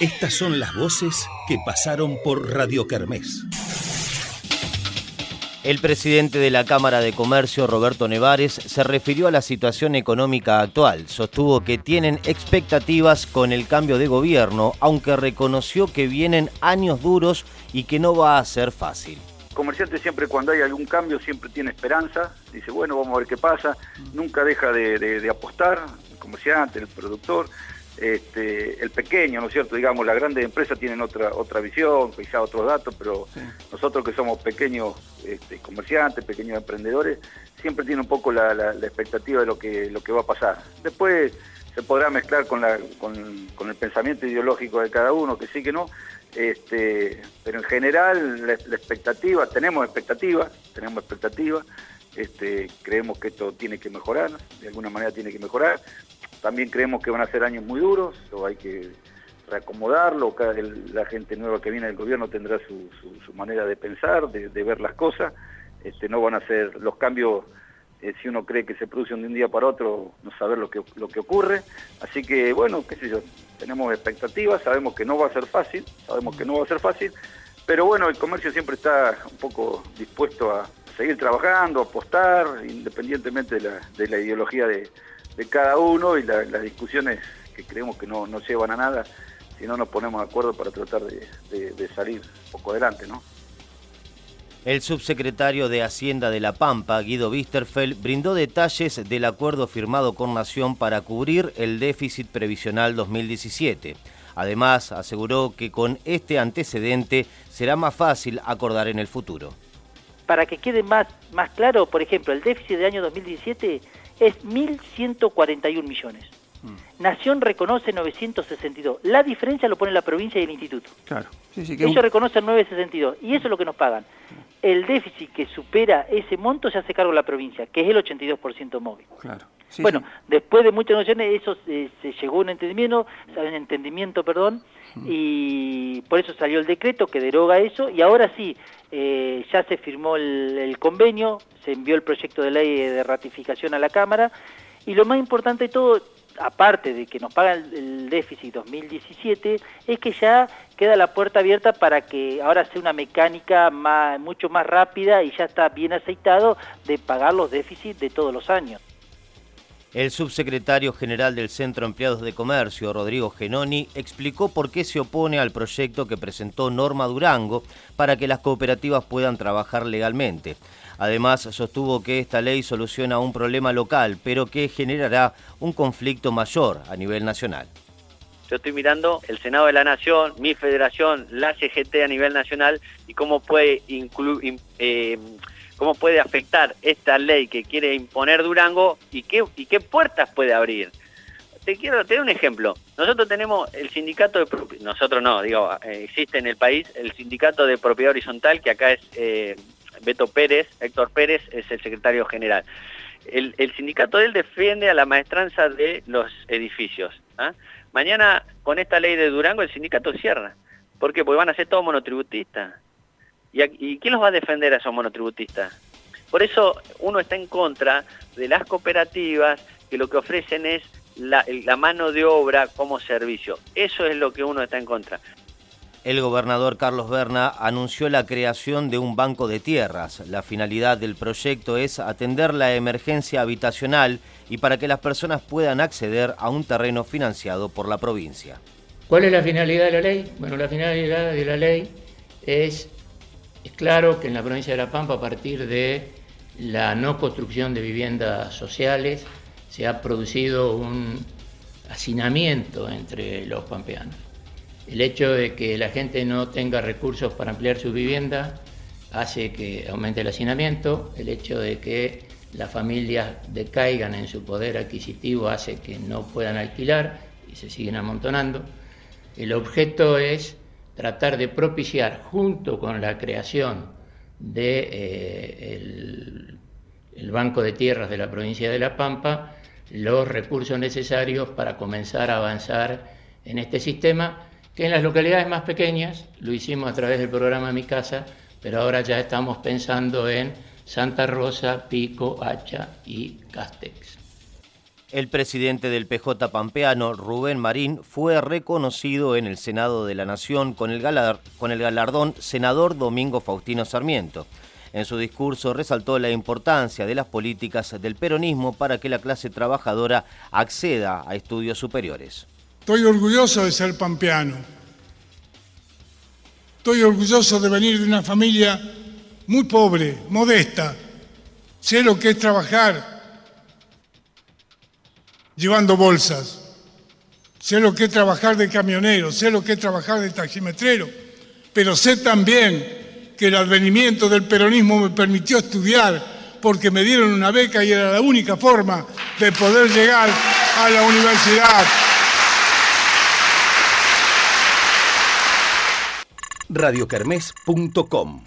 Estas son las voces que pasaron por Radio Kermés. El presidente de la Cámara de Comercio, Roberto Nevares, se refirió a la situación económica actual. Sostuvo que tienen expectativas con el cambio de gobierno, aunque reconoció que vienen años duros y que no va a ser fácil. El comerciante siempre cuando hay algún cambio siempre tiene esperanza, dice bueno vamos a ver qué pasa, nunca deja de, de apostar, el comerciante, el productor, este, el pequeño, ¿no es cierto? Digamos, las grandes empresas tienen otra otra visión, quizá otros datos, pero nosotros que somos pequeños este, comerciantes, pequeños emprendedores, siempre tiene un poco la, expectativa de lo que, lo que va a pasar. Después se podrá mezclar con, la, con, el pensamiento ideológico de cada uno, que sí que no, este, pero en general la, expectativa, tenemos expectativas, tenemos expectativas, este, creemos que esto tiene que mejorar, de alguna manera tiene que mejorar, también creemos que van a ser años muy duros, hay que reacomodarlo, cada, la gente nueva que viene del gobierno tendrá su, manera de pensar, de, ver las cosas, este, no van a ser los cambios, eh, si uno cree que se producen de un día para otro, no saber lo que, lo que ocurre, así que bueno, qué sé yo, tenemos expectativas, sabemos que no va a ser fácil, sabemos que no va a ser fácil, pero bueno, el comercio siempre está un poco dispuesto a seguir trabajando, a apostar, independientemente de la ideología de de cada uno y las discusiones que creemos que no, no, llevan a nada si no nos ponemos de acuerdo para tratar de, salir un poco adelante, ¿no? El subsecretario de Hacienda de La Pampa, Guido Wisterfeld, brindó detalles del acuerdo firmado con Nación para cubrir el déficit previsional 2017. Además, aseguró que con este antecedente será más fácil acordar en el futuro. Para que quede más, más claro, por ejemplo, el déficit del año 2017 es 1.141 millones. Mm. Nación reconoce 962. La diferencia lo pone la provincia y el instituto. Claro. Sí, sí, que Ellos reconocen 962 y eso es lo que nos pagan. El déficit que supera ese monto se hace cargo la provincia, que es el 82% móvil. Claro. Bueno, después de muchas negociaciones eso se, llegó a un entendimiento, un entendimiento, perdón, y por eso salió el decreto que deroga eso y ahora sí, eh, ya se firmó el, convenio, se envió el proyecto de ley de ratificación a la Cámara y lo más importante de todo, aparte de que nos pagan el, déficit 2017, es que ya queda la puerta abierta para que ahora sea una mecánica más, mucho más rápida y ya está bien aceitado de pagar los déficits de todos los años. El subsecretario general del Centro Empleados de Comercio, Rodrigo Genoni, explicó por qué se opone al proyecto que presentó Norma Durango para que las cooperativas puedan trabajar legalmente. Además, sostuvo que esta ley soluciona un problema local, pero que generará un conflicto mayor a nivel nacional. Yo estoy mirando el Senado de la Nación, mi federación, la CGT a nivel nacional y cómo puede incluir... Eh, cómo puede afectar esta ley que quiere imponer Durango y qué, puertas puede abrir. Te quiero te doy un ejemplo. Nosotros tenemos el sindicato de nosotros no, digo, eh, existe en el país el sindicato de propiedad horizontal que acá es eh, Beto Pérez, Héctor Pérez es el secretario general. El, sindicato de él defiende a la maestranza de los edificios. ¿ah? Mañana con esta ley de Durango el sindicato cierra. ¿Por qué? Porque van a ser todos monotributistas. ¿Y, quién los va a defender a esos monotributistas? Por eso uno está en contra de las cooperativas que lo que ofrecen es la, mano de obra como servicio. Eso es lo que uno está en contra. El gobernador Carlos Berna anunció la creación de un banco de tierras. La finalidad del proyecto es atender la emergencia habitacional y para que las personas puedan acceder a un terreno financiado por la provincia. ¿Cuál es la finalidad de la ley? Bueno, la finalidad de la ley es es claro que en la provincia de La Pampa, a partir de la no construcción de viviendas sociales, se ha producido un hacinamiento entre los pampeanos. El hecho de que la gente no tenga recursos para ampliar su vivienda hace que aumente el hacinamiento, el hecho de que las familias decaigan en su poder adquisitivo hace que no puedan alquilar y se siguen amontonando. El objeto es tratar de propiciar junto con la creación del de, eh, el, Banco de Tierras de la provincia de La Pampa los recursos necesarios para comenzar a avanzar en este sistema, que en las localidades más pequeñas, lo hicimos a través del programa Mi Casa, pero ahora ya estamos pensando en Santa Rosa, Pico, Hacha y Castex. El presidente del PJ Pampeano, Rubén Marín, fue reconocido en el Senado de la Nación con el, galardón Senador Domingo Faustino Sarmiento. En su discurso resaltó la importancia de las políticas del peronismo para que la clase trabajadora acceda a estudios superiores. Estoy orgulloso de ser pampeano. Estoy orgulloso de venir de una familia muy pobre, modesta. Sé lo que es trabajar llevando bolsas. Sé lo que es trabajar de camionero, sé lo que es trabajar de taximetrero, pero sé también que el advenimiento del peronismo me permitió estudiar porque me dieron una beca y era la única forma de poder llegar a la universidad. radiocarmes.com